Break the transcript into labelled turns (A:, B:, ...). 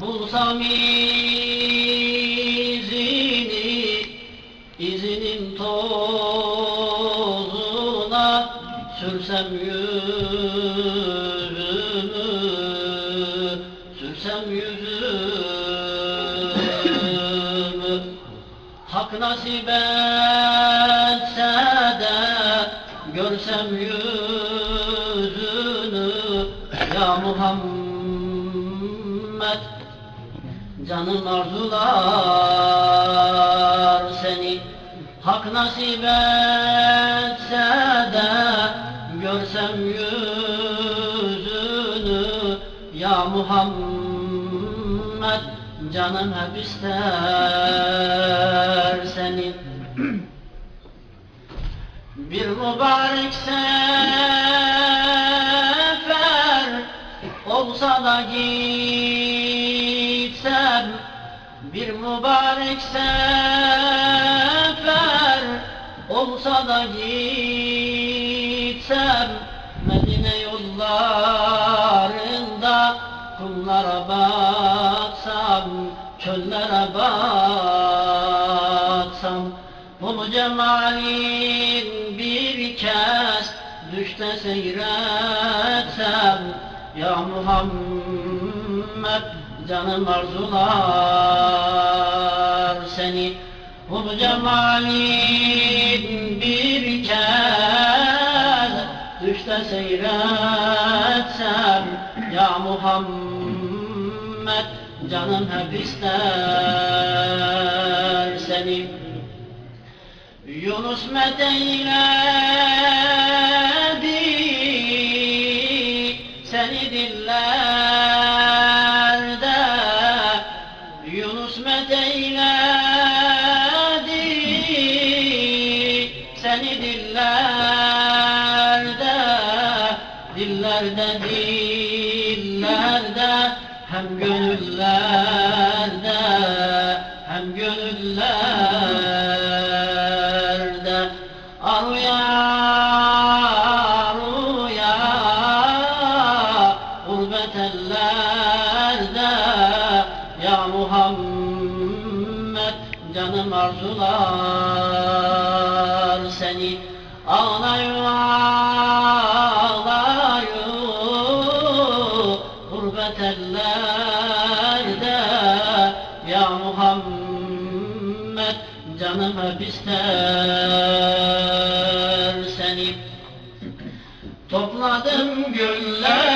A: Bulsam izini, izinin tozuna Sürsem yüzümü, sürsem yüzümü. Hak nasip etse de görsem yüzünü Ya Muhammed Canım arzular. Seni Hak nasip etse de görsem yüzünü Ya Muhammed Canım hep ister seni. Bir mübarek sefer olsa da gitsem Bir mübarek sefer olsa da gitsem Medine yollarında kumlara baksam Çöllere baksam Bunu cemalin bir kez düşte seyretsem Ya Muhammed canım arzular seni. Bunu cemalin bir kez düşte seyretsem Ya Muhammed canım hep ister seni. Yunus medeyledi seni dillerde Yunus medeyledi seni dillerde Dillerde dillerde hem gönüllerde canım arzular seni Ağlayı ağlayı. Gurbet ellerde Ya Muhammed canım hep ister seni. Topladım gülleri